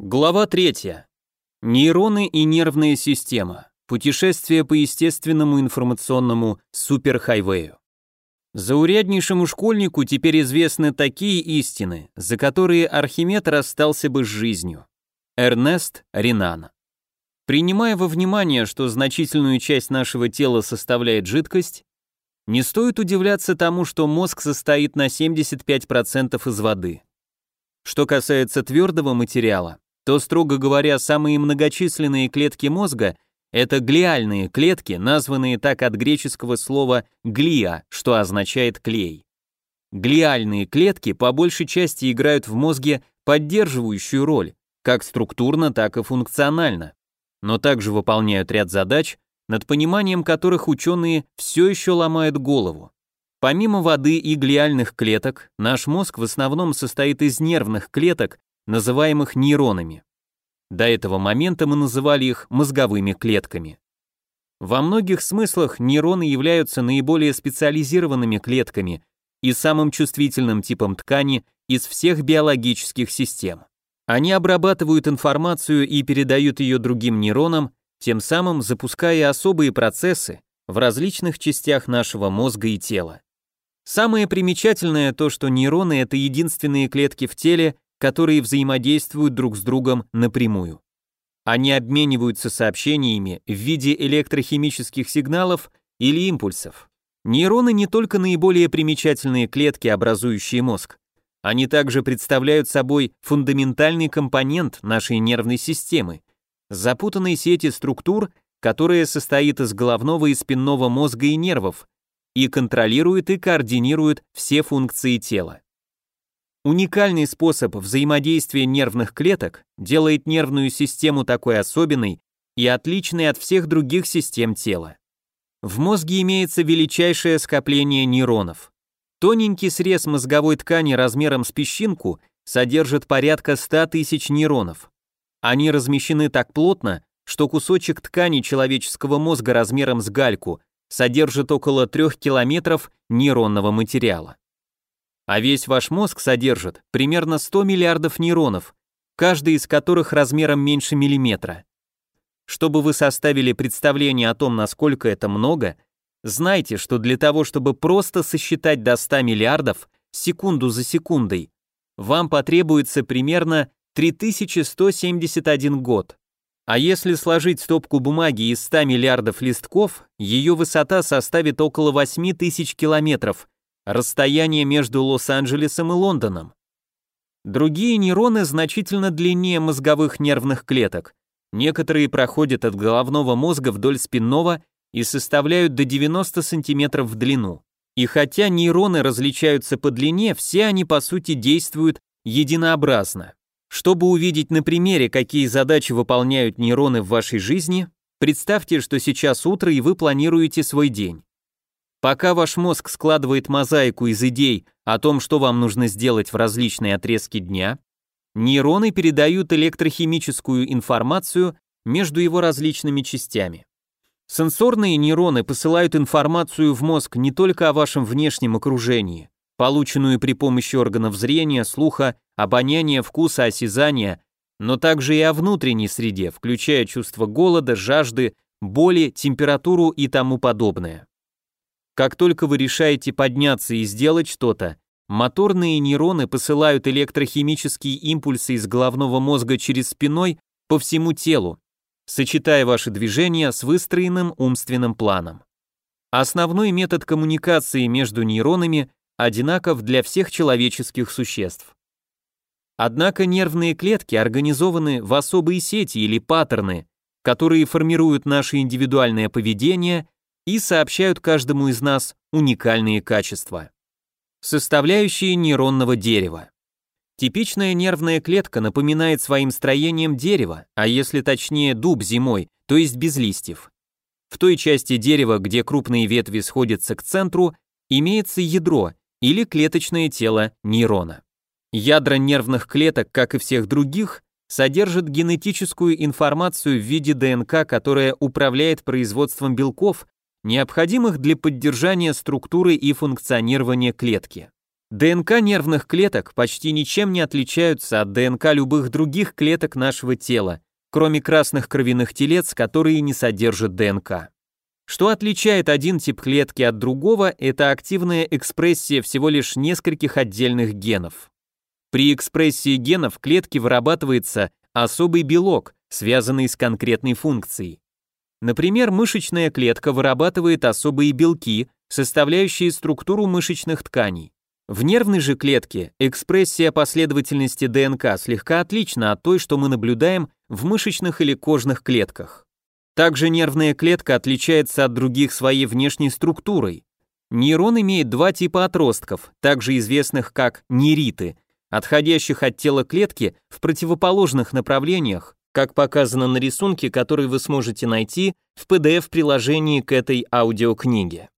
Глава 3. Нейроны и нервная система. Путешествие по естественному информационному суперхайвею. Зауряднейшему школьнику теперь известны такие истины, за которые Архимед расстался бы с жизнью. Эрнест Ренан. Принимая во внимание, что значительную часть нашего тела составляет жидкость, не стоит удивляться тому, что мозг состоит на 75% из воды. Что касается твердого материала, то, строго говоря, самые многочисленные клетки мозга – это глиальные клетки, названные так от греческого слова «глия», что означает «клей». Глиальные клетки по большей части играют в мозге поддерживающую роль, как структурно, так и функционально, но также выполняют ряд задач, над пониманием которых ученые все еще ломают голову. Помимо воды и глиальных клеток, наш мозг в основном состоит из нервных клеток, называемых нейронами. До этого момента мы называли их мозговыми клетками. Во многих смыслах нейроны являются наиболее специализированными клетками и самым чувствительным типом ткани из всех биологических систем. Они обрабатывают информацию и передают ее другим нейронам, тем самым запуская особые процессы в различных частях нашего мозга и тела. Самое примечательное то, что нейроны — это единственные клетки в теле, которые взаимодействуют друг с другом напрямую. Они обмениваются сообщениями в виде электрохимических сигналов или импульсов. Нейроны не только наиболее примечательные клетки, образующие мозг. Они также представляют собой фундаментальный компонент нашей нервной системы, запутанной сети структур, которая состоит из головного и спинного мозга и нервов и контролирует и координирует все функции тела. Уникальный способ взаимодействия нервных клеток делает нервную систему такой особенной и отличной от всех других систем тела. В мозге имеется величайшее скопление нейронов. Тоненький срез мозговой ткани размером с песчинку содержит порядка 100 тысяч нейронов. Они размещены так плотно, что кусочек ткани человеческого мозга размером с гальку содержит около 3 километров нейронного материала а весь ваш мозг содержит примерно 100 миллиардов нейронов, каждый из которых размером меньше миллиметра. Чтобы вы составили представление о том, насколько это много, знайте, что для того, чтобы просто сосчитать до 100 миллиардов секунду за секундой, вам потребуется примерно 3171 год. А если сложить стопку бумаги из 100 миллиардов листков, ее высота составит около 8000 километров – расстояние между Лос-Анджелесом и Лондоном. Другие нейроны значительно длиннее мозговых нервных клеток. Некоторые проходят от головного мозга вдоль спинного и составляют до 90 см в длину. И хотя нейроны различаются по длине, все они по сути действуют единообразно. Чтобы увидеть на примере, какие задачи выполняют нейроны в вашей жизни, представьте, что сейчас утро и вы планируете свой день. Пока ваш мозг складывает мозаику из идей о том, что вам нужно сделать в различные отрезки дня, нейроны передают электрохимическую информацию между его различными частями. Сенсорные нейроны посылают информацию в мозг не только о вашем внешнем окружении, полученную при помощи органов зрения, слуха, обоняния, вкуса, осязания, но также и о внутренней среде, включая чувство голода, жажды, боли, температуру и тому подобное. Как только вы решаете подняться и сделать что-то, моторные нейроны посылают электрохимические импульсы из головного мозга через спиной по всему телу, сочетая ваши движения с выстроенным умственным планом. Основной метод коммуникации между нейронами одинаков для всех человеческих существ. Однако нервные клетки организованы в особые сети или паттерны, которые формируют наше индивидуальное поведение и сообщают каждому из нас уникальные качества. Составляющие нейронного дерева. Типичная нервная клетка напоминает своим строением дерево, а если точнее дуб зимой, то есть без листьев. В той части дерева, где крупные ветви сходятся к центру, имеется ядро или клеточное тело нейрона. Ядра нервных клеток, как и всех других, содержат генетическую информацию в виде ДНК, которая управляет производством белков, необходимых для поддержания структуры и функционирования клетки. ДНК нервных клеток почти ничем не отличаются от ДНК любых других клеток нашего тела, кроме красных кровяных телец, которые не содержат ДНК. Что отличает один тип клетки от другого, это активная экспрессия всего лишь нескольких отдельных генов. При экспрессии генов в клетке вырабатывается особый белок, связанный с конкретной функцией. Например, мышечная клетка вырабатывает особые белки, составляющие структуру мышечных тканей. В нервной же клетке экспрессия последовательности ДНК слегка отлична от той, что мы наблюдаем в мышечных или кожных клетках. Также нервная клетка отличается от других своей внешней структурой. Нейрон имеет два типа отростков, также известных как нериты, отходящих от тела клетки в противоположных направлениях как показано на рисунке, который вы сможете найти в PDF-приложении к этой аудиокниге.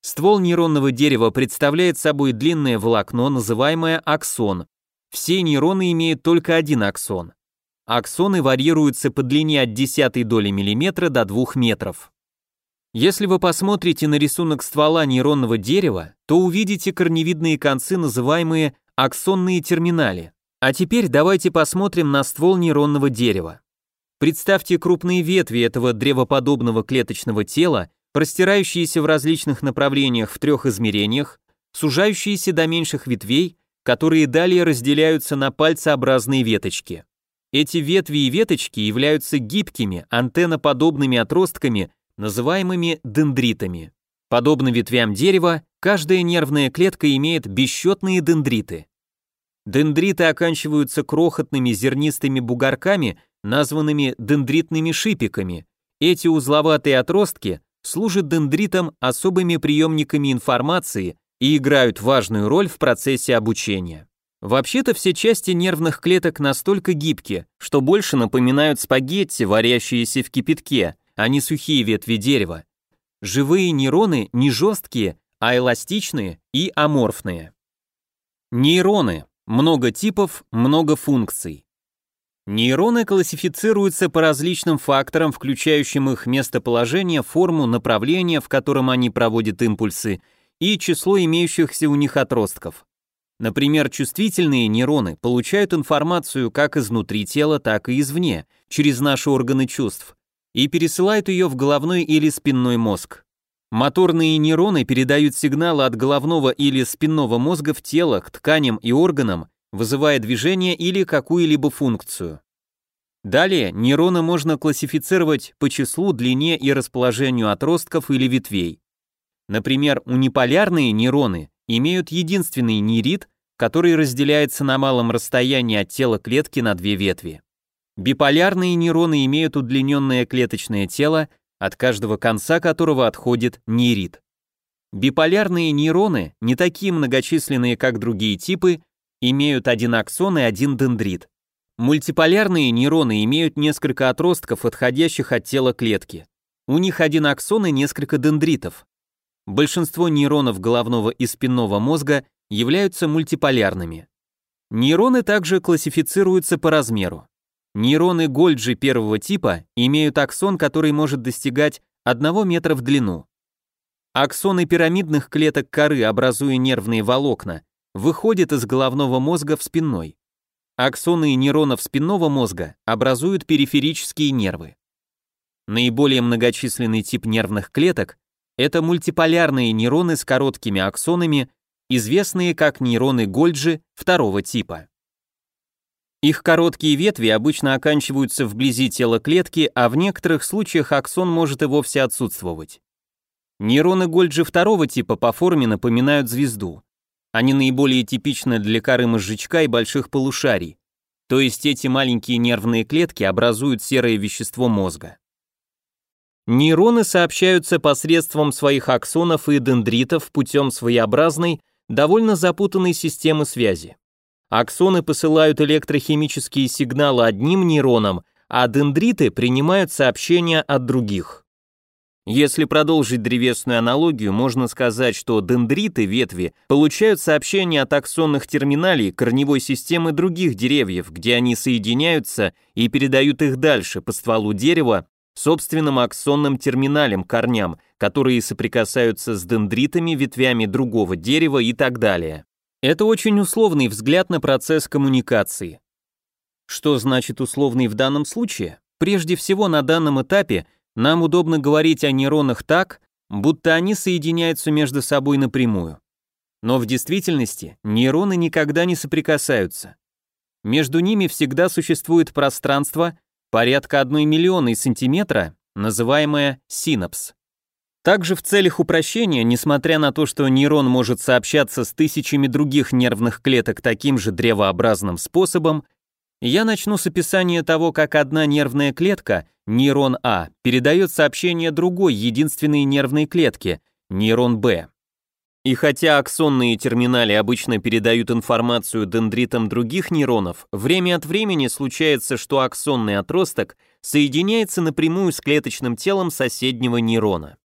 Ствол нейронного дерева представляет собой длинное волокно, называемое аксон. Все нейроны имеют только один аксон. Аксоны варьируются по длине от десятой доли миллиметра до двух метров. Если вы посмотрите на рисунок ствола нейронного дерева, то увидите корневидные концы, называемые аксонные терминали. А теперь давайте посмотрим на ствол нейронного дерева. Представьте крупные ветви этого древоподобного клеточного тела, простирающиеся в различных направлениях в трех измерениях, сужающиеся до меньших ветвей, которые далее разделяются на пальцеобразные веточки. Эти ветви и веточки являются гибкими, антенноподобными отростками, называемыми дендритами. Подобно ветвям дерева, каждая нервная клетка имеет бесчетные дендриты. Дендриты оканчиваются крохотными зернистыми бугорками, названными дендритными шипиками. Эти узловатые отростки служат дендритам особыми приемниками информации и играют важную роль в процессе обучения. Вообще-то все части нервных клеток настолько гибки, что больше напоминают спагетти, варящиеся в кипятке, а не сухие ветви дерева. Живые нейроны не жесткие, а эластичные и аморфные. Нейроны. Много типов, много функций. Нейроны классифицируются по различным факторам, включающим их местоположение, форму, направление, в котором они проводят импульсы, и число имеющихся у них отростков. Например, чувствительные нейроны получают информацию как изнутри тела, так и извне, через наши органы чувств, и пересылают ее в головной или спинной мозг. Моторные нейроны передают сигналы от головного или спинного мозга в тело к тканям и органам, вызывая движение или какую-либо функцию. Далее нейроны можно классифицировать по числу, длине и расположению отростков или ветвей. Например, униполярные нейроны имеют единственный нейрит, который разделяется на малом расстоянии от тела клетки на две ветви. Биполярные нейроны имеют удлиненное клеточное тело, от каждого конца которого отходит нейрит. Биполярные нейроны, не такие многочисленные, как другие типы, имеют один аксон и один дендрит. Мультиполярные нейроны имеют несколько отростков, отходящих от тела клетки. У них один аксон и несколько дендритов. Большинство нейронов головного и спинного мозга являются мультиполярными. Нейроны также классифицируются по размеру. Нейроны Гольджи первого типа имеют аксон, который может достигать 1 метра в длину. Аксоны пирамидных клеток коры, образуя нервные волокна, выходит из головного мозга в спинной. Аксоны нейронов спинного мозга образуют периферические нервы. Наиболее многочисленный тип нервных клеток – это мультиполярные нейроны с короткими аксонами, известные как нейроны Гольджи второго типа. Их короткие ветви обычно оканчиваются вблизи тела клетки, а в некоторых случаях аксон может и вовсе отсутствовать. Нейроны Гольджи второго типа по форме напоминают звезду. Они наиболее типичны для коры мозжечка и больших полушарий. То есть эти маленькие нервные клетки образуют серое вещество мозга. Нейроны сообщаются посредством своих аксонов и дендритов путем своеобразной, довольно запутанной системы связи. Аксоны посылают электрохимические сигналы одним нейронам, а дендриты принимают сообщения от других. Если продолжить древесную аналогию, можно сказать, что дендриты, ветви, получают сообщения от аксонных терминалей корневой системы других деревьев, где они соединяются и передают их дальше по стволу дерева собственным аксонным терминалем корням, которые соприкасаются с дендритами, ветвями другого дерева и так далее. Это очень условный взгляд на процесс коммуникации. Что значит условный в данном случае? Прежде всего, на данном этапе – нам удобно говорить о нейронах так, будто они соединяются между собой напрямую. Но в действительности нейроны никогда не соприкасаются. Между ними всегда существует пространство порядка 1 миллионной сантиметра, называемое синапс. Также в целях упрощения, несмотря на то, что нейрон может сообщаться с тысячами других нервных клеток таким же древообразным способом, я начну с описания того, как одна нервная клетка, нейрон А, передает сообщение другой единственной нервной клетке, нейрон Б. И хотя аксонные терминали обычно передают информацию дендритам других нейронов, время от времени случается, что аксонный отросток соединяется напрямую с клеточным телом соседнего нейрона.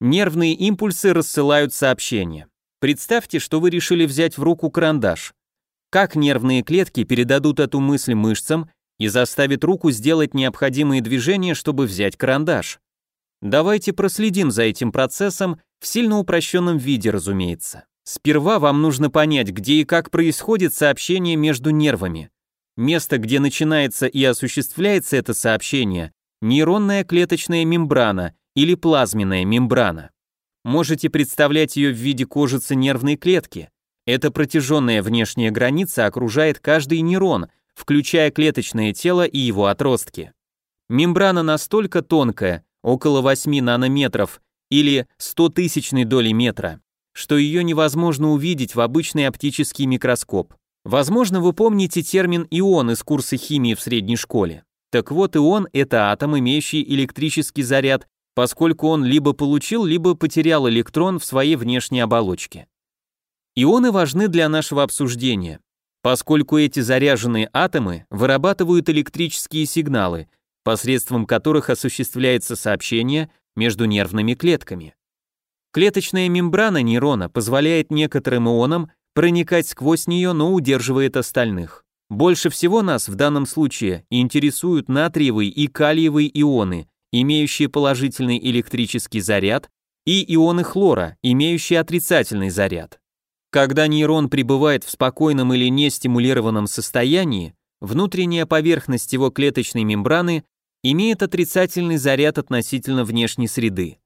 Нервные импульсы рассылают сообщение. Представьте, что вы решили взять в руку карандаш – как нервные клетки передадут эту мысль мышцам и заставят руку сделать необходимые движения, чтобы взять карандаш. Давайте проследим за этим процессом в сильно упрощенном виде, разумеется. Сперва вам нужно понять, где и как происходит сообщение между нервами. Место, где начинается и осуществляется это сообщение – нейронная клеточная мембрана или плазменная мембрана. Можете представлять ее в виде кожицы нервной клетки – эта протяженная внешняя граница окружает каждый нейрон, включая клеточное тело и его отростки. Мембрана настолько тонкая, около 8 нанометров или 100 тысячной доли метра, что ее невозможно увидеть в обычный оптический микроскоп. Возможно, вы помните термин «ион» из курса химии в средней школе. Так вот, ион – это атом, имеющий электрический заряд, поскольку он либо получил, либо потерял электрон в своей внешней оболочке. Ионы важны для нашего обсуждения, поскольку эти заряженные атомы вырабатывают электрические сигналы, посредством которых осуществляется сообщение между нервными клетками. Клеточная мембрана нейрона позволяет некоторым ионам проникать сквозь нее, но удерживает остальных. Больше всего нас в данном случае интересуют натриевые и калиевые ионы, имеющие положительный электрический заряд, и ионы хлора, имеющие отрицательный заряд. Когда нейрон пребывает в спокойном или нестимулированном состоянии, внутренняя поверхность его клеточной мембраны имеет отрицательный заряд относительно внешней среды.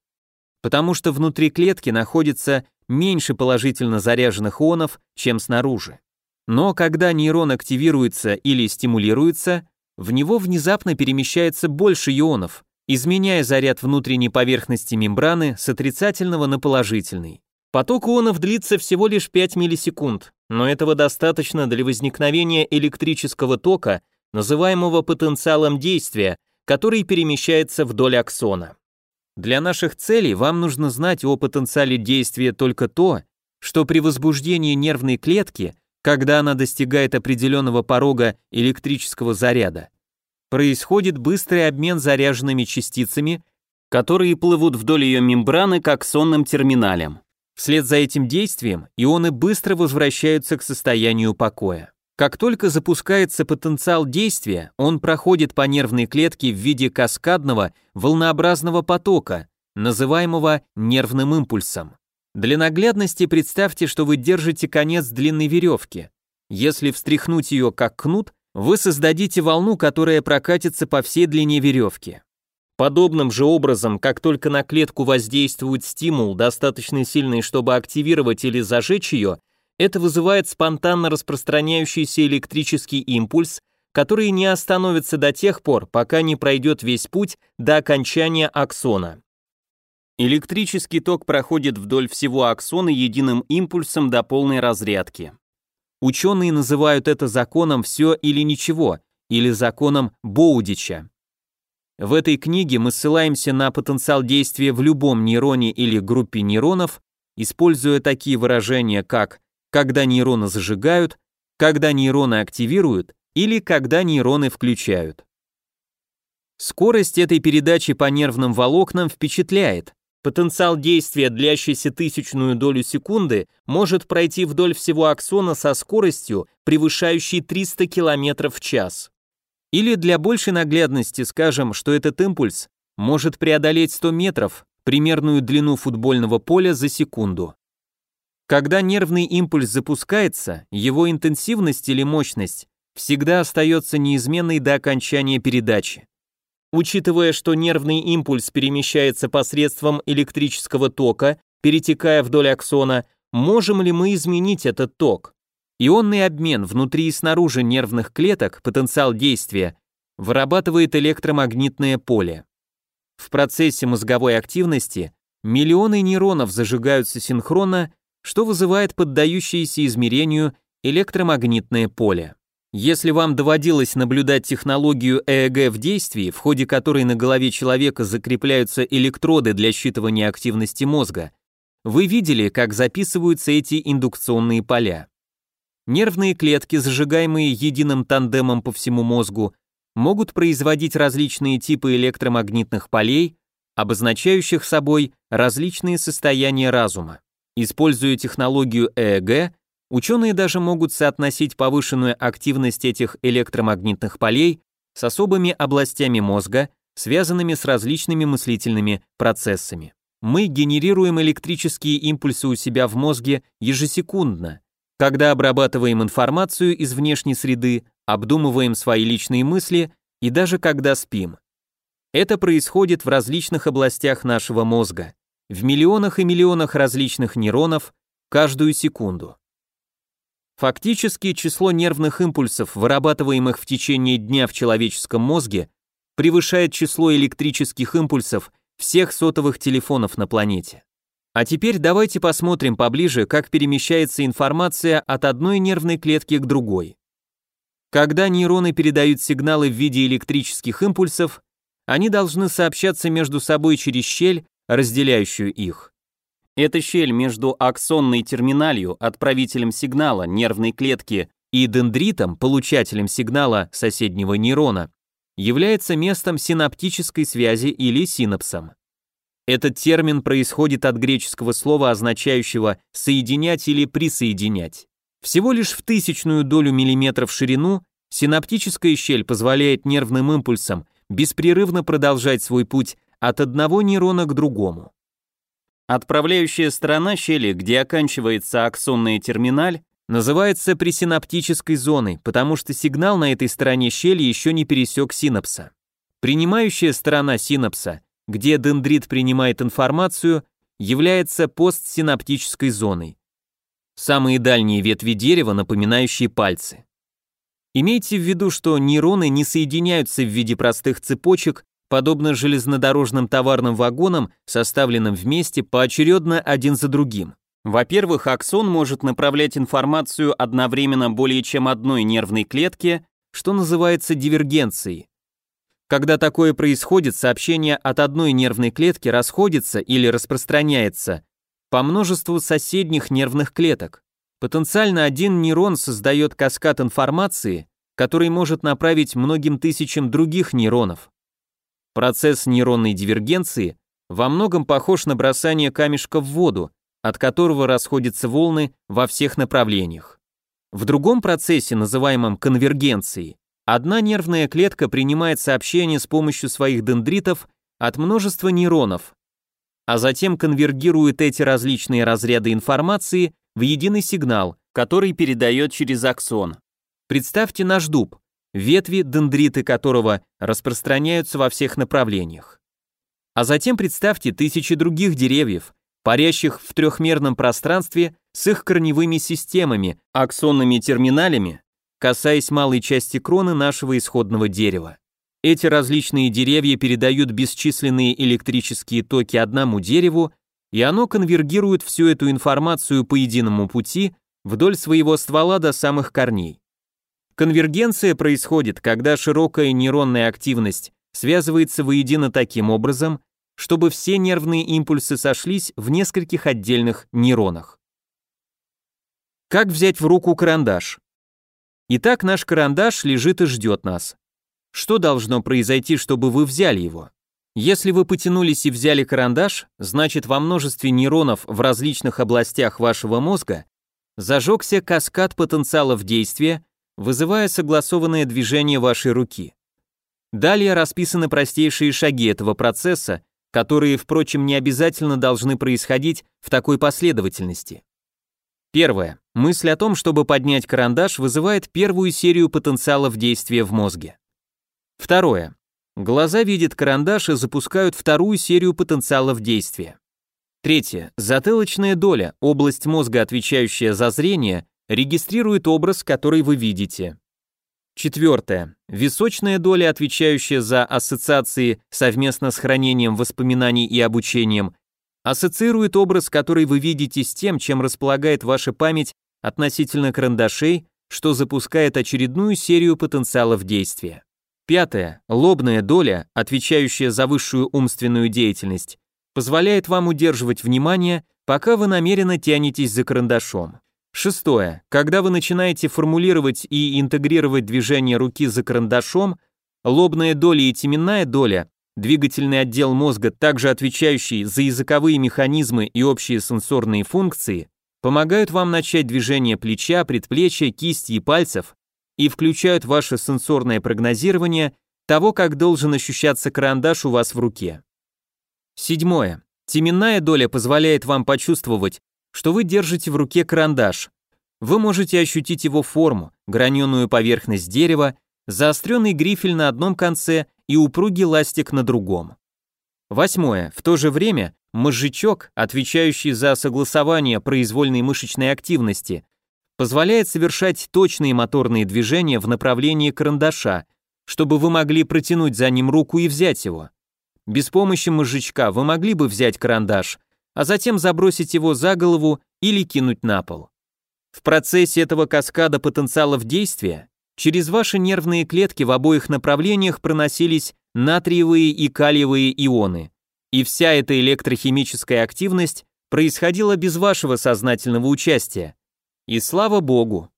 Потому что внутри клетки находится меньше положительно заряженных ионов, чем снаружи. Но когда нейрон активируется или стимулируется, в него внезапно перемещается больше ионов, изменяя заряд внутренней поверхности мембраны с отрицательного на положительный. Поток ионов длится всего лишь 5 миллисекунд, но этого достаточно для возникновения электрического тока, называемого потенциалом действия, который перемещается вдоль аксона. Для наших целей вам нужно знать о потенциале действия только то, что при возбуждении нервной клетки, когда она достигает определенного порога электрического заряда, происходит быстрый обмен заряженными частицами, которые плывут вдоль ее мембраны к аксонным терминалям. Вслед за этим действием ионы быстро возвращаются к состоянию покоя. Как только запускается потенциал действия, он проходит по нервной клетке в виде каскадного волнообразного потока, называемого нервным импульсом. Для наглядности представьте, что вы держите конец длинной веревки. Если встряхнуть ее как кнут, вы создадите волну, которая прокатится по всей длине веревки. Подобным же образом, как только на клетку воздействует стимул, достаточно сильный, чтобы активировать или зажечь ее, это вызывает спонтанно распространяющийся электрический импульс, который не остановится до тех пор, пока не пройдет весь путь до окончания аксона. Электрический ток проходит вдоль всего аксона единым импульсом до полной разрядки. Ученые называют это законом «все или ничего» или законом Боудича. В этой книге мы ссылаемся на потенциал действия в любом нейроне или группе нейронов, используя такие выражения, как «когда нейроны зажигают», «когда нейроны активируют» или «когда нейроны включают». Скорость этой передачи по нервным волокнам впечатляет. Потенциал действия, длящийся тысячную долю секунды, может пройти вдоль всего аксона со скоростью, превышающей 300 км в час. Или для большей наглядности скажем, что этот импульс может преодолеть 100 метров, примерную длину футбольного поля за секунду. Когда нервный импульс запускается, его интенсивность или мощность всегда остается неизменной до окончания передачи. Учитывая, что нервный импульс перемещается посредством электрического тока, перетекая вдоль аксона, можем ли мы изменить этот ток? Ионный обмен внутри и снаружи нервных клеток, потенциал действия, вырабатывает электромагнитное поле. В процессе мозговой активности миллионы нейронов зажигаются синхронно, что вызывает поддающееся измерению электромагнитное поле. Если вам доводилось наблюдать технологию ЭЭГ в действии, в ходе которой на голове человека закрепляются электроды для считывания активности мозга, вы видели, как записываются эти индукционные поля. Нервные клетки, зажигаемые единым тандемом по всему мозгу, могут производить различные типы электромагнитных полей, обозначающих собой различные состояния разума. Используя технологию ЭЭГ, ученые даже могут соотносить повышенную активность этих электромагнитных полей с особыми областями мозга, связанными с различными мыслительными процессами. Мы генерируем электрические импульсы у себя в мозге ежесекундно – когда обрабатываем информацию из внешней среды, обдумываем свои личные мысли и даже когда спим. Это происходит в различных областях нашего мозга, в миллионах и миллионах различных нейронов каждую секунду. Фактически число нервных импульсов, вырабатываемых в течение дня в человеческом мозге, превышает число электрических импульсов всех сотовых телефонов на планете. А теперь давайте посмотрим поближе, как перемещается информация от одной нервной клетки к другой. Когда нейроны передают сигналы в виде электрических импульсов, они должны сообщаться между собой через щель, разделяющую их. Эта щель между аксонной терминалью, отправителем сигнала нервной клетки, и дендритом, получателем сигнала соседнего нейрона, является местом синаптической связи или синапсом. Этот термин происходит от греческого слова, означающего «соединять» или «присоединять». Всего лишь в тысячную долю миллиметра в ширину синаптическая щель позволяет нервным импульсам беспрерывно продолжать свой путь от одного нейрона к другому. Отправляющая сторона щели, где оканчивается аксонная терминаль, называется пресинаптической зоной, потому что сигнал на этой стороне щели еще не пересек синапса. Принимающая сторона синапса где дендрит принимает информацию, является постсинаптической зоной. Самые дальние ветви дерева, напоминающие пальцы. Имейте в виду, что нейроны не соединяются в виде простых цепочек, подобно железнодорожным товарным вагонам, составленным вместе поочередно один за другим. Во-первых, аксон может направлять информацию одновременно более чем одной нервной клетке, что называется дивергенцией. Когда такое происходит, сообщение от одной нервной клетки расходится или распространяется по множеству соседних нервных клеток. Потенциально один нейрон создает каскад информации, который может направить многим тысячам других нейронов. Процесс нейронной дивергенции во многом похож на бросание камешка в воду, от которого расходятся волны во всех направлениях. В другом процессе, называемом конвергенцией, Одна нервная клетка принимает сообщения с помощью своих дендритов от множества нейронов, а затем конвергирует эти различные разряды информации в единый сигнал, который передает через аксон. Представьте наш дуб, ветви, дендриты которого распространяются во всех направлениях. А затем представьте тысячи других деревьев, парящих в трехмерном пространстве с их корневыми системами, аксонными терминалями касаясь малой части кроны нашего исходного дерева. Эти различные деревья передают бесчисленные электрические токи одному дереву, и оно конвергирует всю эту информацию по единому пути вдоль своего ствола до самых корней. Конвергенция происходит, когда широкая нейронная активность связывается воедино таким образом, чтобы все нервные импульсы сошлись в нескольких отдельных нейронах. Как взять в руку карандаш? Итак, наш карандаш лежит и ждет нас. Что должно произойти, чтобы вы взяли его? Если вы потянулись и взяли карандаш, значит во множестве нейронов в различных областях вашего мозга зажегся каскад потенциалов действия, вызывая согласованное движение вашей руки. Далее расписаны простейшие шаги этого процесса, которые, впрочем, не обязательно должны происходить в такой последовательности. Первое. Мысль о том, чтобы поднять карандаш, вызывает первую серию потенциалов действия в мозге. Второе. Глаза видят карандаш и запускают вторую серию потенциалов действия. Третье. Затылочная доля, область мозга, отвечающая за зрение, регистрирует образ, который вы видите. Четвертое. Височная доля, отвечающая за ассоциации совместно с хранением воспоминаний и обучением, ассоциирует образ, который вы видите с тем, чем располагает ваша память относительно карандашей, что запускает очередную серию потенциалов действия. Пятое. Лобная доля, отвечающая за высшую умственную деятельность, позволяет вам удерживать внимание, пока вы намеренно тянетесь за карандашом. Шестое. Когда вы начинаете формулировать и интегрировать движение руки за карандашом, лобная доля и теменная доля, двигательный отдел мозга, также отвечающий за языковые механизмы и общие сенсорные функции, помогают вам начать движение плеча, предплечья, кисти и пальцев и включают ваше сенсорное прогнозирование того, как должен ощущаться карандаш у вас в руке. Седьмое. Теменная доля позволяет вам почувствовать, что вы держите в руке карандаш. Вы можете ощутить его форму, граненую поверхность дерева, заостренный грифель на одном конце и упругий ластик на другом. Восьмое. В то же время Мозжечок, отвечающий за согласование произвольной мышечной активности, позволяет совершать точные моторные движения в направлении карандаша, чтобы вы могли протянуть за ним руку и взять его. Без помощи мозжечка вы могли бы взять карандаш, а затем забросить его за голову или кинуть на пол. В процессе этого каскада потенциалов действия через ваши нервные клетки в обоих направлениях проносились натриевые и калиевые ионы – и вся эта электрохимическая активность происходила без вашего сознательного участия. И слава богу.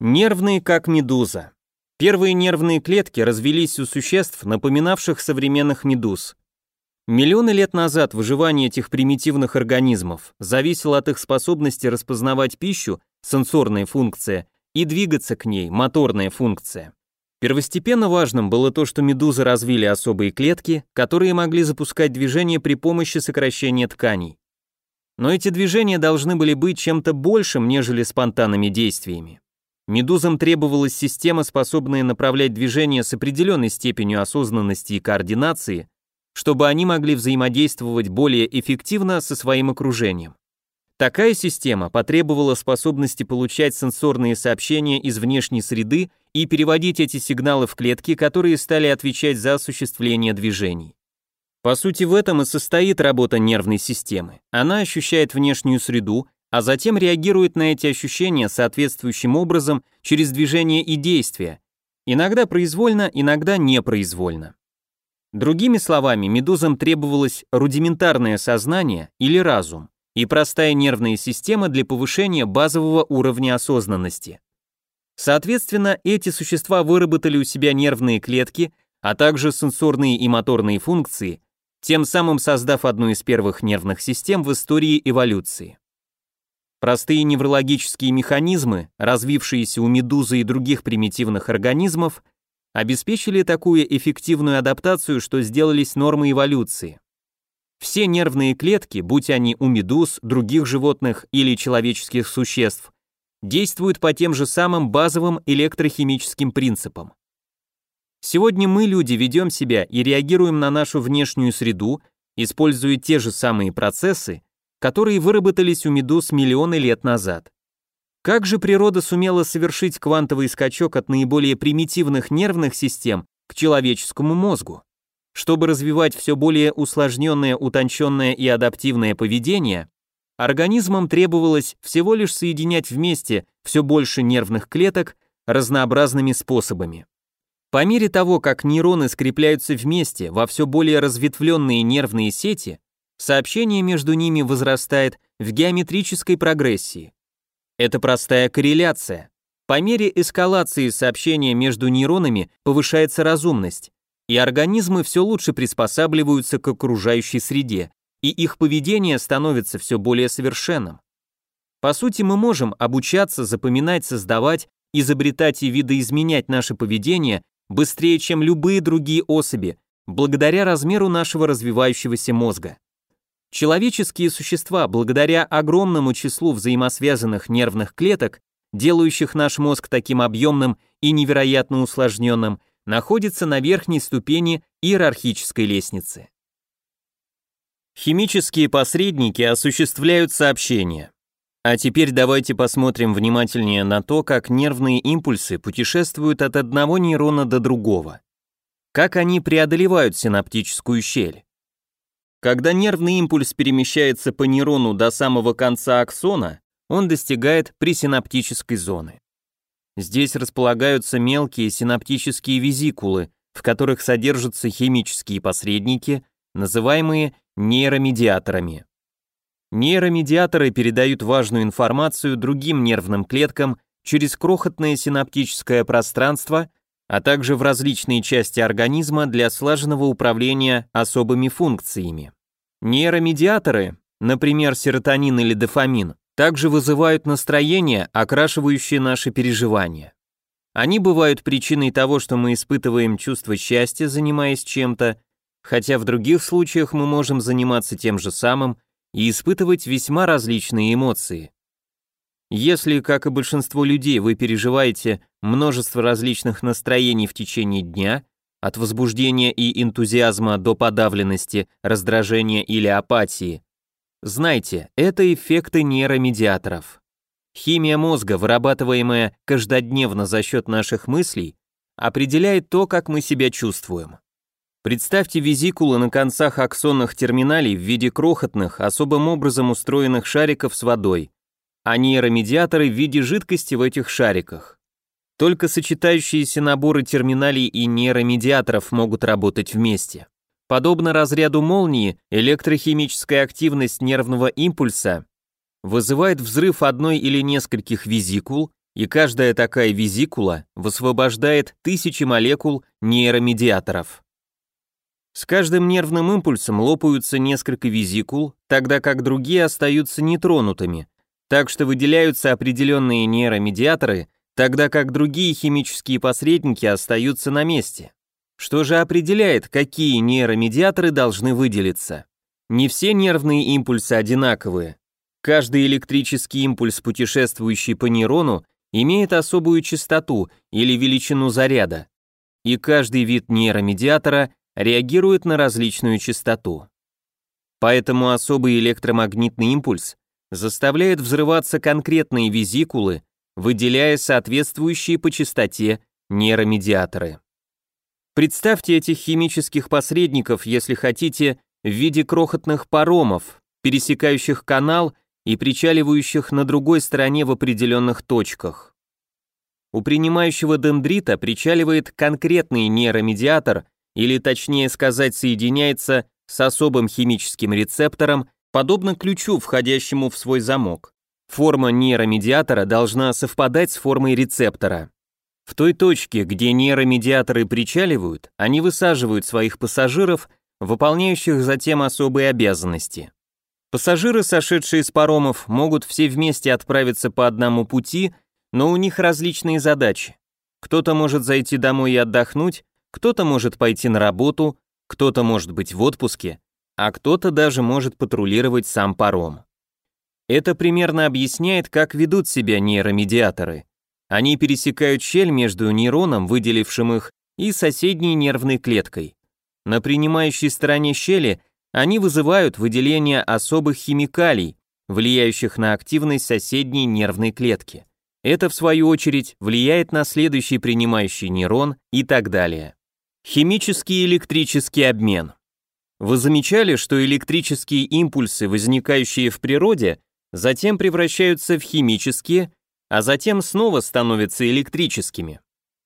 Нервные как медуза. Первые нервные клетки развелись у существ, напоминавших современных медуз. Миллионы лет назад выживание этих примитивных организмов зависело от их способности распознавать пищу, сенсорная функция, и двигаться к ней, моторная функция. Первостепенно важным было то, что медузы развили особые клетки, которые могли запускать движение при помощи сокращения тканей. Но эти движения должны были быть чем-то большим, нежели спонтанными действиями. Медузам требовалась система, способная направлять движение с определенной степенью осознанности и координации, чтобы они могли взаимодействовать более эффективно со своим окружением. Такая система потребовала способности получать сенсорные сообщения из внешней среды и переводить эти сигналы в клетки, которые стали отвечать за осуществление движений. По сути, в этом и состоит работа нервной системы. Она ощущает внешнюю среду, а затем реагирует на эти ощущения соответствующим образом через движение и действия, иногда произвольно, иногда непроизвольно. Другими словами, медузам требовалось рудиментарное сознание или разум и простая нервная система для повышения базового уровня осознанности. Соответственно, эти существа выработали у себя нервные клетки, а также сенсорные и моторные функции, тем самым создав одну из первых нервных систем в истории эволюции. Простые неврологические механизмы, развившиеся у медузы и других примитивных организмов, обеспечили такую эффективную адаптацию, что сделались нормой эволюции. Все нервные клетки, будь они у медуз, других животных или человеческих существ, действуют по тем же самым базовым электрохимическим принципам. Сегодня мы, люди, ведем себя и реагируем на нашу внешнюю среду, используя те же самые процессы, которые выработались у медуз миллионы лет назад. Как же природа сумела совершить квантовый скачок от наиболее примитивных нервных систем к человеческому мозгу? Чтобы развивать все более усложненное, утонченное и адаптивное поведение, организмам требовалось всего лишь соединять вместе все больше нервных клеток разнообразными способами. По мере того, как нейроны скрепляются вместе во все более разветвленные нервные сети, сообщение между ними возрастает в геометрической прогрессии. Это простая корреляция. По мере эскалации сообщения между нейронами повышается разумность, и организмы все лучше приспосабливаются к окружающей среде, и их поведение становится все более совершенным. По сути, мы можем обучаться, запоминать, создавать, изобретать и видоизменять наше поведение быстрее, чем любые другие особи, благодаря размеру нашего развивающегося мозга. Человеческие существа, благодаря огромному числу взаимосвязанных нервных клеток, делающих наш мозг таким объемным и невероятно усложненным, находится на верхней ступени иерархической лестницы. Химические посредники осуществляют сообщение. А теперь давайте посмотрим внимательнее на то, как нервные импульсы путешествуют от одного нейрона до другого. Как они преодолевают синаптическую щель. Когда нервный импульс перемещается по нейрону до самого конца аксона, он достигает пресинаптической зоны. Здесь располагаются мелкие синаптические визикулы, в которых содержатся химические посредники, называемые нейромедиаторами. Нейромедиаторы передают важную информацию другим нервным клеткам через крохотное синаптическое пространство, а также в различные части организма для слаженного управления особыми функциями. Нейромедиаторы, например, серотонин или дофамин, также вызывают настроения, окрашивающие наши переживания. Они бывают причиной того, что мы испытываем чувство счастья, занимаясь чем-то, хотя в других случаях мы можем заниматься тем же самым и испытывать весьма различные эмоции. Если, как и большинство людей, вы переживаете множество различных настроений в течение дня, от возбуждения и энтузиазма до подавленности, раздражения или апатии, Знайте, это эффекты нейромедиаторов. Химия мозга, вырабатываемая каждодневно за счет наших мыслей, определяет то, как мы себя чувствуем. Представьте визикулы на концах аксонных терминалей в виде крохотных, особым образом устроенных шариков с водой, а нейромедиаторы в виде жидкости в этих шариках. Только сочетающиеся наборы терминалей и нейромедиаторов могут работать вместе. Подобно разряду молнии, электрохимическая активность нервного импульса вызывает взрыв одной или нескольких визикул, и каждая такая визикула высвобождает тысячи молекул нейромедиаторов. С каждым нервным импульсом лопаются несколько визикул, тогда как другие остаются нетронутыми, так что выделяются определенные нейромедиаторы, тогда как другие химические посредники остаются на месте. Что же определяет, какие нейромедиаторы должны выделиться? Не все нервные импульсы одинаковые. Каждый электрический импульс, путешествующий по нейрону, имеет особую частоту или величину заряда, и каждый вид нейромедиатора реагирует на различную частоту. Поэтому особый электромагнитный импульс заставляет взрываться конкретные визикулы, выделяя соответствующие по частоте нейромедиаторы. Представьте этих химических посредников, если хотите, в виде крохотных паромов, пересекающих канал и причаливающих на другой стороне в определенных точках. У принимающего дендрита причаливает конкретный нейромедиатор, или точнее сказать, соединяется с особым химическим рецептором, подобно ключу, входящему в свой замок. Форма нейромедиатора должна совпадать с формой рецептора. В той точке, где нейромедиаторы причаливают, они высаживают своих пассажиров, выполняющих затем особые обязанности. Пассажиры, сошедшие с паромов, могут все вместе отправиться по одному пути, но у них различные задачи. Кто-то может зайти домой и отдохнуть, кто-то может пойти на работу, кто-то может быть в отпуске, а кто-то даже может патрулировать сам паром. Это примерно объясняет, как ведут себя нейромедиаторы – они пересекают щель между нейроном, выделившим их, и соседней нервной клеткой. На принимающей стороне щели они вызывают выделение особых химикалий, влияющих на активность соседней нервной клетки. Это, в свою очередь, влияет на следующий принимающий нейрон и так далее. Химический электрический обмен. Вы замечали, что электрические импульсы, возникающие в природе, затем превращаются в химические а затем снова становятся электрическими.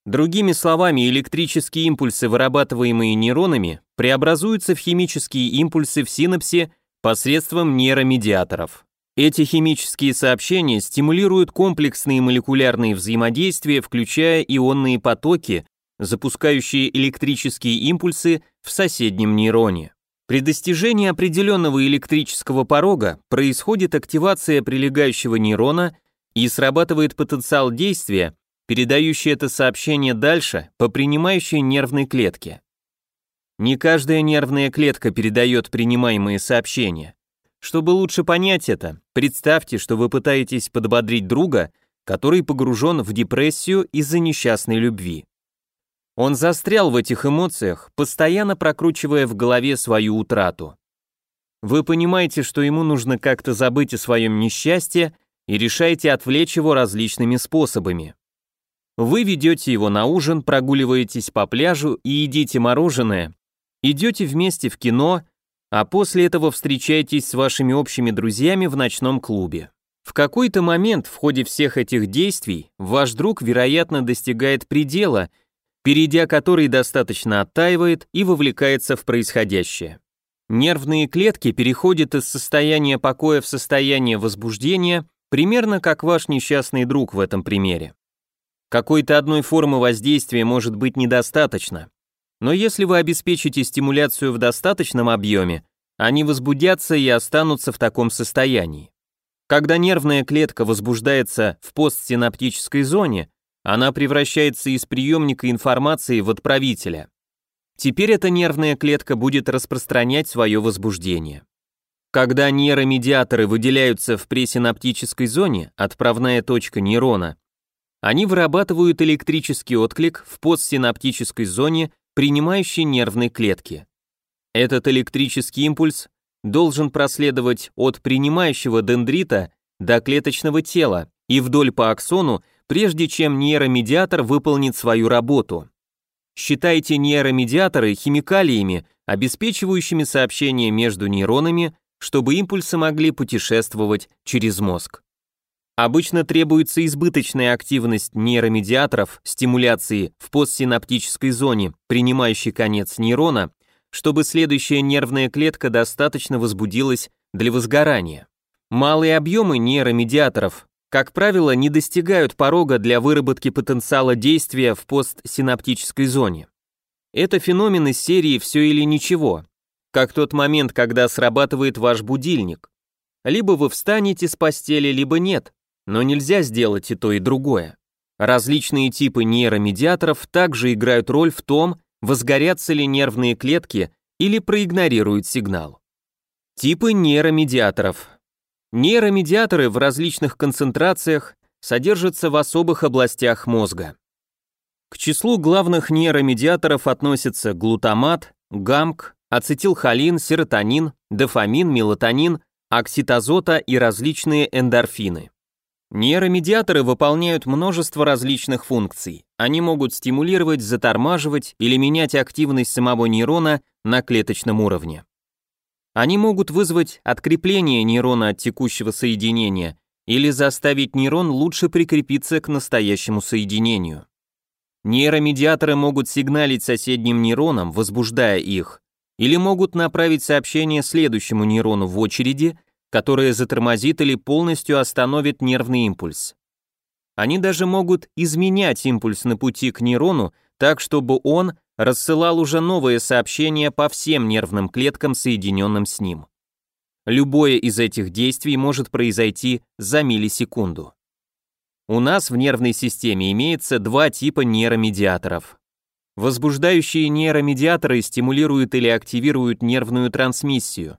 Другими словами, электрические импульсы, вырабатываемые нейронами, преобразуются в химические импульсы в синапсе посредством нейромедиаторов. Эти химические сообщения стимулируют комплексные молекулярные взаимодействия, включая ионные потоки, запускающие электрические импульсы в соседнем нейроне. При достижении определенного электрического порога происходит активация прилегающего нейрона и срабатывает потенциал действия, передающий это сообщение дальше по принимающей нервной клетке. Не каждая нервная клетка передает принимаемые сообщения. Чтобы лучше понять это, представьте, что вы пытаетесь подбодрить друга, который погружен в депрессию из-за несчастной любви. Он застрял в этих эмоциях, постоянно прокручивая в голове свою утрату. Вы понимаете, что ему нужно как-то забыть о своем несчастье и решаете отвлечь его различными способами. Вы ведете его на ужин, прогуливаетесь по пляжу и едите мороженое, идете вместе в кино, а после этого встречаетесь с вашими общими друзьями в ночном клубе. В какой-то момент в ходе всех этих действий ваш друг, вероятно, достигает предела, перейдя который достаточно оттаивает и вовлекается в происходящее. Нервные клетки переходят из состояния покоя в состояние возбуждения Примерно как ваш несчастный друг в этом примере. Какой-то одной формы воздействия может быть недостаточно. Но если вы обеспечите стимуляцию в достаточном объеме, они возбудятся и останутся в таком состоянии. Когда нервная клетка возбуждается в постсинаптической зоне, она превращается из приемника информации в отправителя. Теперь эта нервная клетка будет распространять свое возбуждение. Когда нейромедиаторы выделяются в пресинаптической зоне, отправная точка нейрона, они вырабатывают электрический отклик в постсинаптической зоне, принимающей нервной клетки. Этот электрический импульс должен проследовать от принимающего дендрита до клеточного тела и вдоль по аксону, прежде чем нейромедиатор выполнит свою работу. Считайте нейромедиаторы химикалиями, обеспечивающими сообщение между нейронами чтобы импульсы могли путешествовать через мозг. Обычно требуется избыточная активность нейромедиаторов стимуляции в постсинаптической зоне, принимающей конец нейрона, чтобы следующая нервная клетка достаточно возбудилась для возгорания. Малые объемы нейромедиаторов, как правило, не достигают порога для выработки потенциала действия в постсинаптической зоне. Это феномен из серии «все или ничего», как тот момент, когда срабатывает ваш будильник. Либо вы встанете с постели, либо нет, но нельзя сделать и то, и другое. Различные типы нейромедиаторов также играют роль в том, возгорятся ли нервные клетки или проигнорируют сигнал. Типы нейромедиаторов. Нейромедиаторы в различных концентрациях содержатся в особых областях мозга. К числу главных нейромедиаторов относятся глутамат, гамк, ацетилхолин, серотонин, дофамин, мелатонин, окситозота и различные эндорфины. Нейромедиаторы выполняют множество различных функций. Они могут стимулировать, затормаживать или менять активность самого нейрона на клеточном уровне. Они могут вызвать открепление нейрона от текущего соединения или заставить нейрон лучше прикрепиться к настоящему соединению. Нейромедиаторы могут сигналить соседним нейронам, возбуждая их, или могут направить сообщение следующему нейрону в очереди, которое затормозит или полностью остановит нервный импульс. Они даже могут изменять импульс на пути к нейрону так, чтобы он рассылал уже новые сообщения по всем нервным клеткам, соединенным с ним. Любое из этих действий может произойти за миллисекунду. У нас в нервной системе имеется два типа нейромедиаторов. Возбуждающие нейромедиаторы стимулируют или активируют нервную трансмиссию.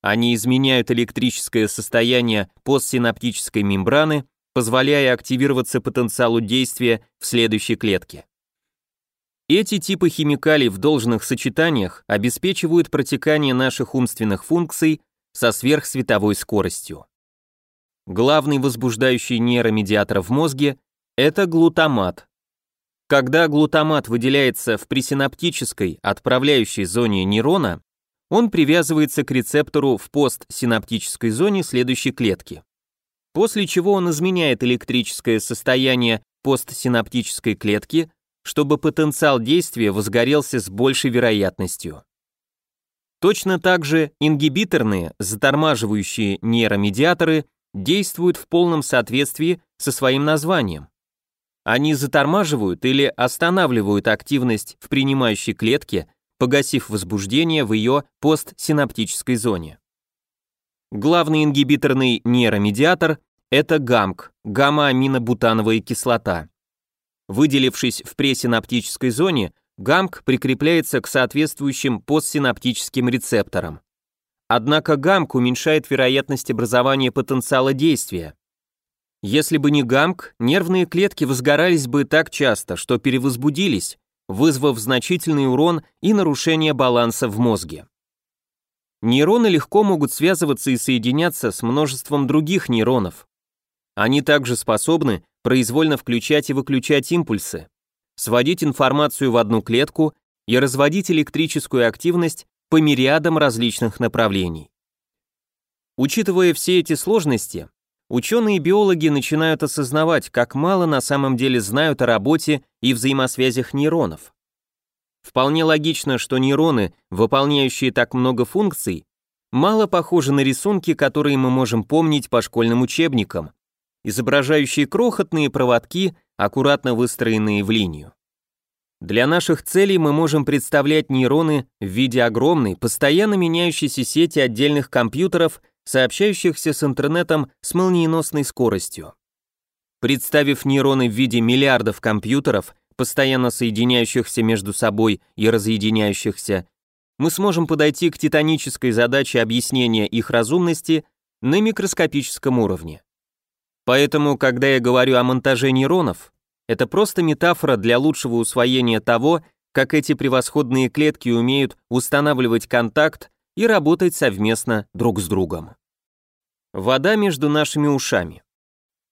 Они изменяют электрическое состояние постсинаптической мембраны, позволяя активироваться потенциалу действия в следующей клетке. Эти типы химикалий в должных сочетаниях обеспечивают протекание наших умственных функций со сверхсветовой скоростью. Главный возбуждающий нейромедиатор в мозге – это глутамат, когда глутамат выделяется в пресинаптической, отправляющей зоне нейрона, он привязывается к рецептору в постсинаптической зоне следующей клетки. После чего он изменяет электрическое состояние постсинаптической клетки, чтобы потенциал действия возгорелся с большей вероятностью. Точно так же ингибиторные, затормаживающие нейромедиаторы действуют в полном соответствии со своим названием. Они затормаживают или останавливают активность в принимающей клетке, погасив возбуждение в ее постсинаптической зоне. Главный ингибиторный нейромедиатор – это ГАМК, гамма-аминобутановая кислота. Выделившись в пресинаптической зоне, ГАМК прикрепляется к соответствующим постсинаптическим рецепторам. Однако ГАМК уменьшает вероятность образования потенциала действия, если бы не гамк, нервные клетки возгорались бы так часто, что перевозбудились, вызвав значительный урон и нарушение баланса в мозге. Нейроны легко могут связываться и соединяться с множеством других нейронов. Они также способны произвольно включать и выключать импульсы, сводить информацию в одну клетку и разводить электрическую активность по мириадам различных направлений. Учитывая все эти сложности, Ученые и биологи начинают осознавать, как мало на самом деле знают о работе и взаимосвязях нейронов. Вполне логично, что нейроны, выполняющие так много функций, мало похожи на рисунки, которые мы можем помнить по школьным учебникам, изображающие крохотные проводки, аккуратно выстроенные в линию. Для наших целей мы можем представлять нейроны в виде огромной, постоянно меняющейся сети отдельных компьютеров сообщающихся с интернетом с молниеносной скоростью. Представив нейроны в виде миллиардов компьютеров, постоянно соединяющихся между собой и разъединяющихся, мы сможем подойти к титанической задаче объяснения их разумности на микроскопическом уровне. Поэтому, когда я говорю о монтаже нейронов, это просто метафора для лучшего усвоения того, как эти превосходные клетки умеют устанавливать контакт и работать совместно друг с другом. Вода между нашими ушами.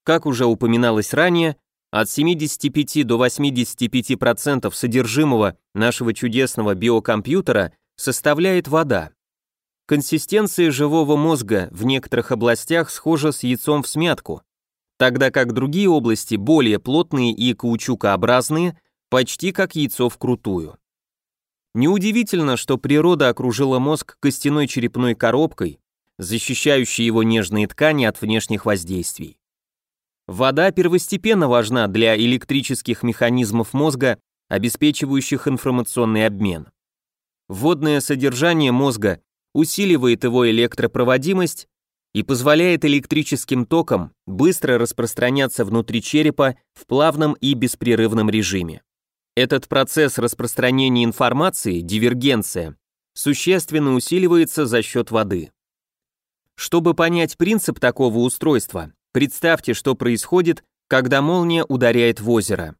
Как уже упоминалось ранее, от 75 до 85% содержимого нашего чудесного биокомпьютера составляет вода. Консистенция живого мозга в некоторых областях схожа с яйцом в смятку, тогда как другие области более плотные и каучукообразные, почти как яйцо в крутую. Неудивительно, что природа окружила мозг костяной черепной коробкой, защищающей его нежные ткани от внешних воздействий. Вода первостепенно важна для электрических механизмов мозга, обеспечивающих информационный обмен. Водное содержание мозга усиливает его электропроводимость и позволяет электрическим токам быстро распространяться внутри черепа в плавном и беспрерывном режиме. Этот процесс распространения информации, дивергенция, существенно усиливается за счет воды. Чтобы понять принцип такого устройства, представьте, что происходит, когда молния ударяет в озеро.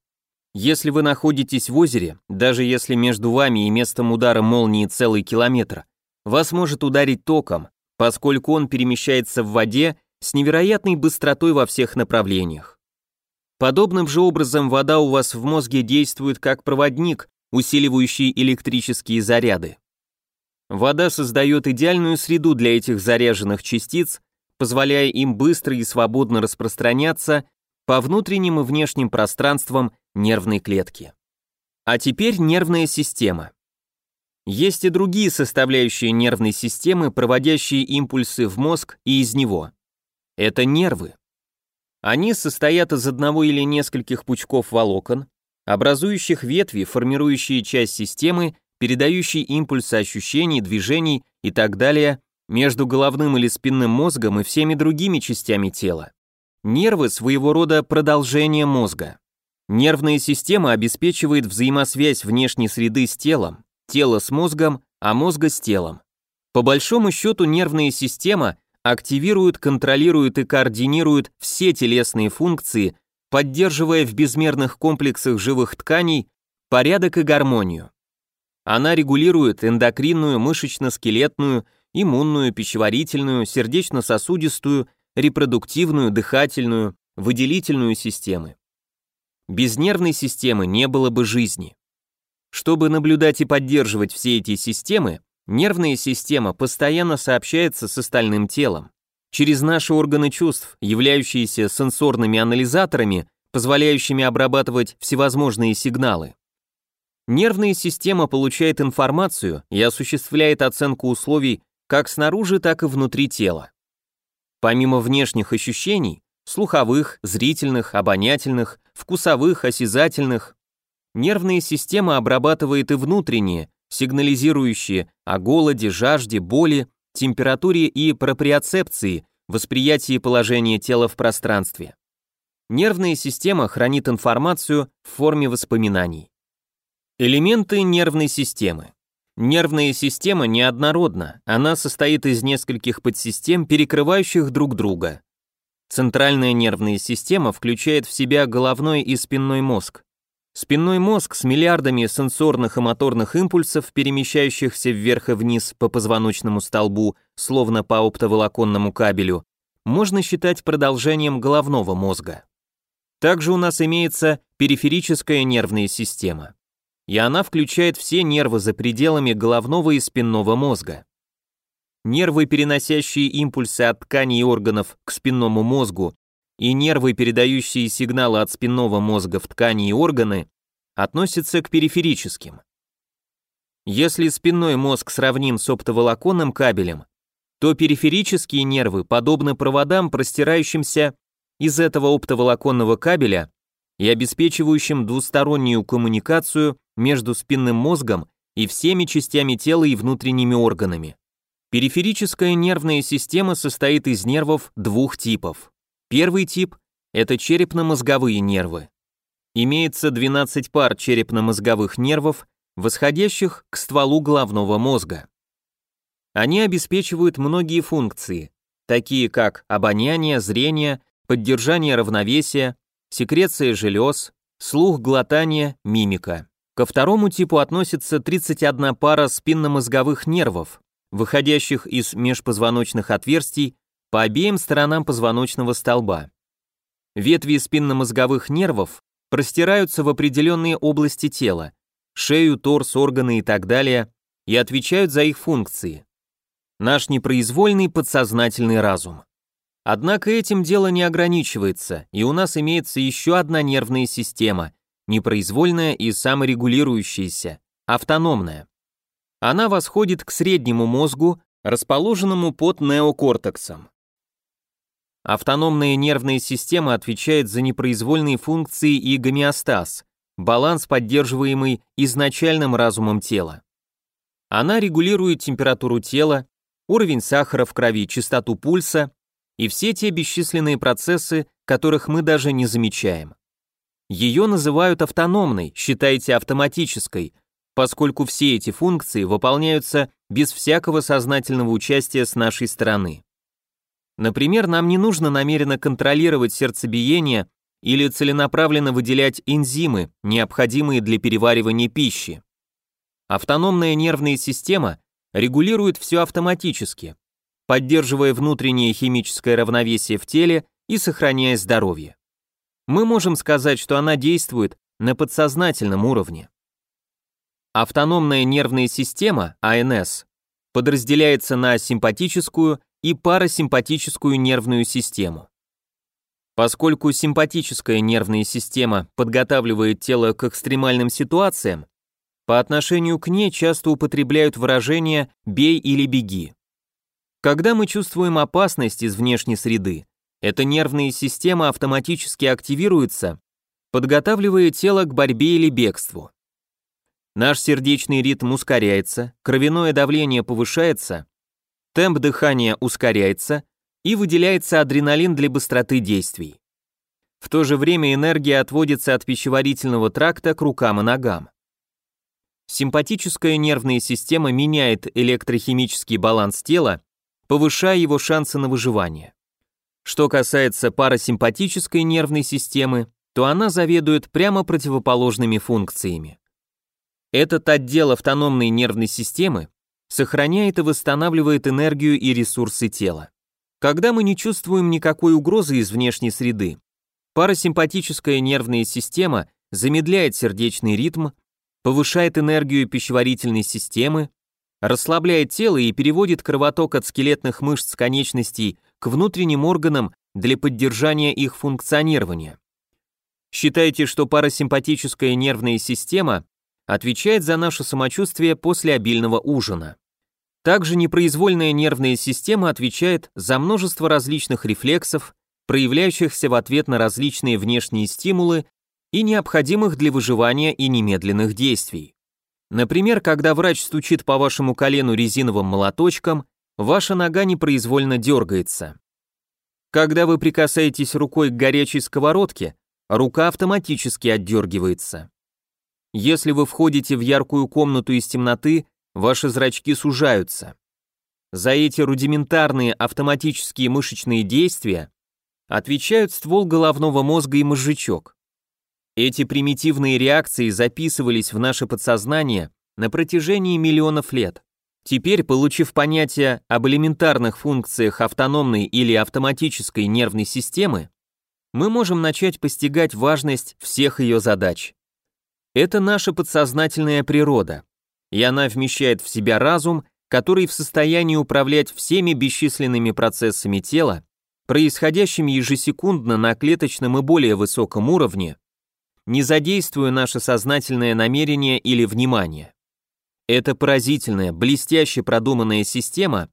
Если вы находитесь в озере, даже если между вами и местом удара молнии целый километр, вас может ударить током, поскольку он перемещается в воде с невероятной быстротой во всех направлениях. Подобным же образом вода у вас в мозге действует как проводник, усиливающий электрические заряды. Вода создает идеальную среду для этих заряженных частиц, позволяя им быстро и свободно распространяться по внутренним и внешним пространствам нервной клетки. А теперь нервная система. Есть и другие составляющие нервной системы, проводящие импульсы в мозг и из него. Это нервы. Они состоят из одного или нескольких пучков волокон, образующих ветви, формирующие часть системы, передающей импульсы ощущений, движений и так далее между головным или спинным мозгом и всеми другими частями тела. Нервы – своего рода продолжение мозга. Нервная система обеспечивает взаимосвязь внешней среды с телом, тело с мозгом, а мозга с телом. По большому счету нервная система активируют, контролируют и координируют все телесные функции, поддерживая в безмерных комплексах живых тканей порядок и гармонию. Она регулирует эндокринную, мышечно-скелетную, иммунную, пищеварительную, сердечно-сосудистую, репродуктивную, дыхательную, выделительную системы. Без нервной системы не было бы жизни. Чтобы наблюдать и поддерживать все эти системы, Нервная система постоянно сообщается с остальным телом. Через наши органы чувств, являющиеся сенсорными анализаторами, позволяющими обрабатывать всевозможные сигналы. Нервная система получает информацию и осуществляет оценку условий как снаружи, так и внутри тела. Помимо внешних ощущений, слуховых, зрительных, обонятельных, вкусовых, осязательных, нервная система обрабатывает и внутренние, сигнализирующие о голоде, жажде, боли, температуре и проприоцепции, восприятии положения тела в пространстве. Нервная система хранит информацию в форме воспоминаний. Элементы нервной системы. Нервная система неоднородна, она состоит из нескольких подсистем, перекрывающих друг друга. Центральная нервная система включает в себя головной и спинной мозг. Спинной мозг с миллиардами сенсорных и моторных импульсов, перемещающихся вверх и вниз по позвоночному столбу, словно по оптоволоконному кабелю, можно считать продолжением головного мозга. Также у нас имеется периферическая нервная система. И она включает все нервы за пределами головного и спинного мозга. Нервы, переносящие импульсы от тканей и органов к спинному мозгу, и нервы, передающие сигналы от спинного мозга в ткани и органы, относятся к периферическим. Если спинной мозг сравним с оптоволоконным кабелем, то периферические нервы подобны проводам, простирающимся из этого оптоволоконного кабеля и обеспечивающим двустороннюю коммуникацию между спинным мозгом и всеми частями тела и внутренними органами. Периферическая нервная система состоит из нервов двух типов. Первый тип – это черепно-мозговые нервы. Имеется 12 пар черепно-мозговых нервов, восходящих к стволу головного мозга. Они обеспечивают многие функции, такие как обоняние, зрение, поддержание равновесия, секреция желез, слух, глотание, мимика. Ко второму типу относится 31 пара спинномозговых нервов, выходящих из межпозвоночных отверстий по обеим сторонам позвоночного столба. Ветви спинномозговых нервов простираются в определенные области тела, шею, торс, органы и так далее, и отвечают за их функции. Наш непроизвольный подсознательный разум. Однако этим дело не ограничивается, и у нас имеется еще одна нервная система, непроизвольная и саморегулирующаяся, автономная. Она восходит к среднему мозгу, расположенному под неокортексом. Автономная нервная система отвечает за непроизвольные функции и гомеостаз, баланс, поддерживаемый изначальным разумом тела. Она регулирует температуру тела, уровень сахара в крови, частоту пульса и все те бесчисленные процессы, которых мы даже не замечаем. Ее называют автономной, считайте автоматической, поскольку все эти функции выполняются без всякого сознательного участия с нашей стороны. Например, нам не нужно намеренно контролировать сердцебиение или целенаправленно выделять энзимы, необходимые для переваривания пищи. Автономная нервная система регулирует все автоматически, поддерживая внутреннее химическое равновесие в теле и сохраняя здоровье. Мы можем сказать, что она действует на подсознательном уровне. Автономная нервная система, АНС, подразделяется на симпатическую и парасимпатическую нервную систему. Поскольку симпатическая нервная система подготавливает тело к экстремальным ситуациям, по отношению к ней часто употребляют выражение «бей или беги». Когда мы чувствуем опасность из внешней среды, эта нервная система автоматически активируется, подготавливая тело к борьбе или бегству. Наш сердечный ритм ускоряется, кровяное давление повышается, темп дыхания ускоряется и выделяется адреналин для быстроты действий. В то же время энергия отводится от пищеварительного тракта к рукам и ногам. Симпатическая нервная система меняет электрохимический баланс тела, повышая его шансы на выживание. Что касается парасимпатической нервной системы, то она заведует прямо противоположными функциями. Этот отдел автономной нервной системы сохраняет и восстанавливает энергию и ресурсы тела. Когда мы не чувствуем никакой угрозы из внешней среды, парасимпатическая нервная система замедляет сердечный ритм, повышает энергию пищеварительной системы, расслабляет тело и переводит кровоток от скелетных мышц конечностей к внутренним органам для поддержания их функционирования. Считайте, что парасимпатическая нервная система отвечает за наше самочувствие после обильного ужина. Также непроизвольная нервная система отвечает за множество различных рефлексов, проявляющихся в ответ на различные внешние стимулы и необходимых для выживания и немедленных действий. Например, когда врач стучит по вашему колену резиновым молоточком, ваша нога непроизвольно дергается. Когда вы прикасаетесь рукой к горячей сковородке, рука автоматически отдергивается. Если вы входите в яркую комнату из темноты, ваши зрачки сужаются. За эти рудиментарные автоматические мышечные действия отвечают ствол головного мозга и мозжечок. Эти примитивные реакции записывались в наше подсознание на протяжении миллионов лет. Теперь, получив понятие об элементарных функциях автономной или автоматической нервной системы, мы можем начать постигать важность всех ее задач. Это наша подсознательная природа, и она вмещает в себя разум, который в состоянии управлять всеми бесчисленными процессами тела, происходящими ежесекундно на клеточном и более высоком уровне, не задействуя наше сознательное намерение или внимание. Эта поразительная, блестяще продуманная система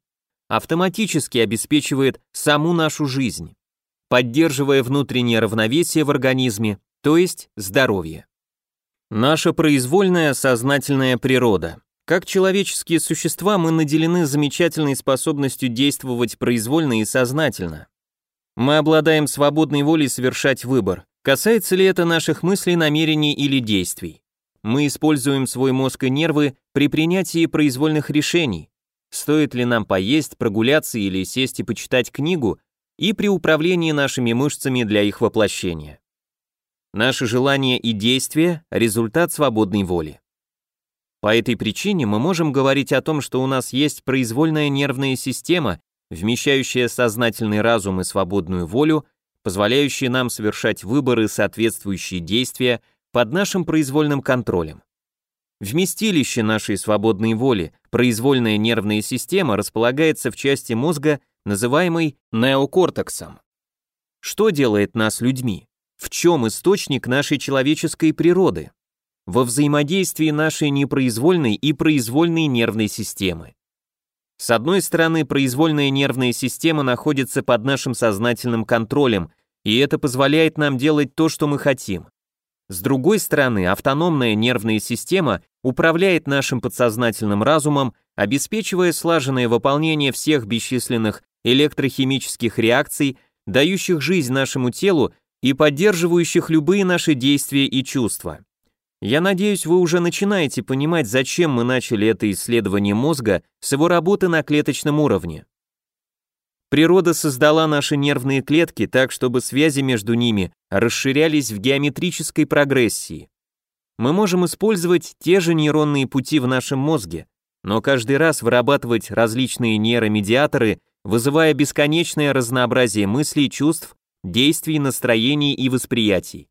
автоматически обеспечивает саму нашу жизнь, поддерживая внутреннее равновесие в организме, то есть здоровье. Наша произвольная сознательная природа. Как человеческие существа мы наделены замечательной способностью действовать произвольно и сознательно. Мы обладаем свободной волей совершать выбор, касается ли это наших мыслей, намерений или действий. Мы используем свой мозг и нервы при принятии произвольных решений. Стоит ли нам поесть, прогуляться или сесть и почитать книгу, и при управлении нашими мышцами для их воплощения. Наши желания и действия – результат свободной воли. По этой причине мы можем говорить о том, что у нас есть произвольная нервная система, вмещающая сознательный разум и свободную волю, позволяющая нам совершать выборы соответствующие действия под нашим произвольным контролем. Вместилище нашей свободной воли, произвольная нервная система, располагается в части мозга, называемой неокортексом. Что делает нас людьми? В чем источник нашей человеческой природы? Во взаимодействии нашей непроизвольной и произвольной нервной системы. С одной стороны, произвольная нервная система находится под нашим сознательным контролем, и это позволяет нам делать то, что мы хотим. С другой стороны, автономная нервная система управляет нашим подсознательным разумом, обеспечивая слаженное выполнение всех бесчисленных электрохимических реакций, дающих жизнь нашему телу и поддерживающих любые наши действия и чувства. Я надеюсь, вы уже начинаете понимать, зачем мы начали это исследование мозга с его работы на клеточном уровне. Природа создала наши нервные клетки так, чтобы связи между ними расширялись в геометрической прогрессии. Мы можем использовать те же нейронные пути в нашем мозге, но каждый раз вырабатывать различные нейромедиаторы, вызывая бесконечное разнообразие мыслей, чувств действий, настроений и восприятий.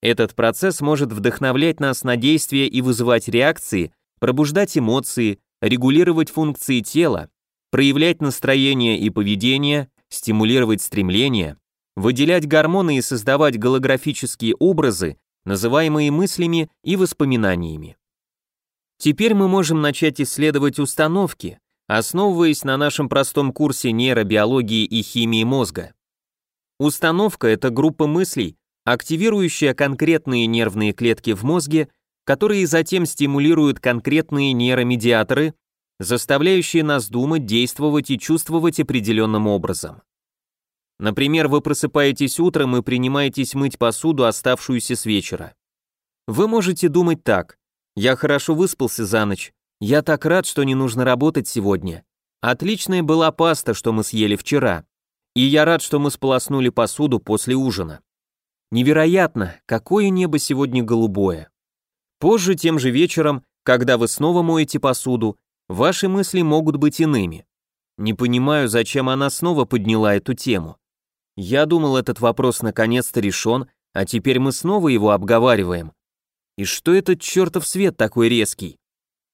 Этот процесс может вдохновлять нас на действия и вызывать реакции, пробуждать эмоции, регулировать функции тела, проявлять настроение и поведение, стимулировать стремления, выделять гормоны и создавать голографические образы, называемые мыслями и воспоминаниями. Теперь мы можем начать исследовать установки, основываясь на нашем простом курсе нейробиологии и химии мозга. Установка – это группа мыслей, активирующая конкретные нервные клетки в мозге, которые затем стимулируют конкретные нейромедиаторы, заставляющие нас думать, действовать и чувствовать определенным образом. Например, вы просыпаетесь утром и принимаетесь мыть посуду, оставшуюся с вечера. Вы можете думать так. Я хорошо выспался за ночь. Я так рад, что не нужно работать сегодня. Отличная была паста, что мы съели вчера и я рад, что мы сполоснули посуду после ужина. Невероятно, какое небо сегодня голубое. Позже, тем же вечером, когда вы снова моете посуду, ваши мысли могут быть иными. Не понимаю, зачем она снова подняла эту тему. Я думал, этот вопрос наконец-то решен, а теперь мы снова его обговариваем. И что этот чертов свет такой резкий?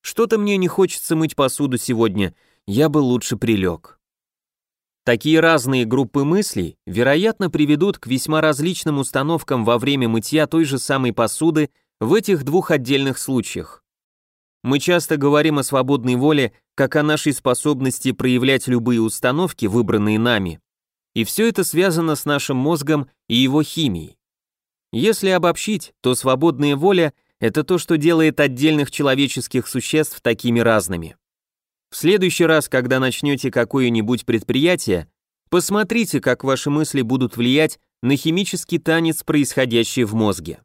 Что-то мне не хочется мыть посуду сегодня, я бы лучше прилег. Такие разные группы мыслей, вероятно, приведут к весьма различным установкам во время мытья той же самой посуды в этих двух отдельных случаях. Мы часто говорим о свободной воле как о нашей способности проявлять любые установки, выбранные нами. И все это связано с нашим мозгом и его химией. Если обобщить, то свободная воля – это то, что делает отдельных человеческих существ такими разными. В следующий раз, когда начнете какое-нибудь предприятие, посмотрите, как ваши мысли будут влиять на химический танец, происходящий в мозге.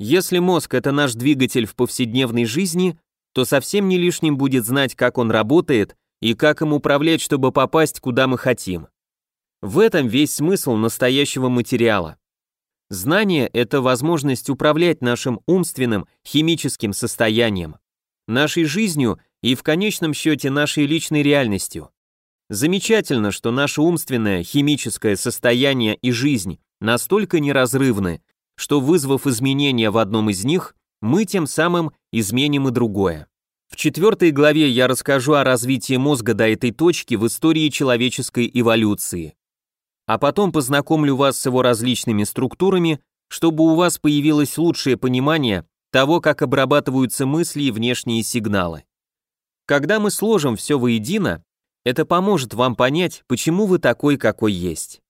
Если мозг – это наш двигатель в повседневной жизни, то совсем не лишним будет знать, как он работает и как им управлять, чтобы попасть, куда мы хотим. В этом весь смысл настоящего материала. Знание – это возможность управлять нашим умственным, химическим состоянием, нашей жизнью и в конечном счете нашей личной реальностью. Замечательно, что наше умственное, химическое состояние и жизнь настолько неразрывны, что вызвав изменения в одном из них, мы тем самым изменим и другое. В четвертой главе я расскажу о развитии мозга до этой точки в истории человеческой эволюции. А потом познакомлю вас с его различными структурами, чтобы у вас появилось лучшее понимание того, как обрабатываются мысли и внешние сигналы. Когда мы сложим все воедино, это поможет вам понять, почему вы такой, какой есть.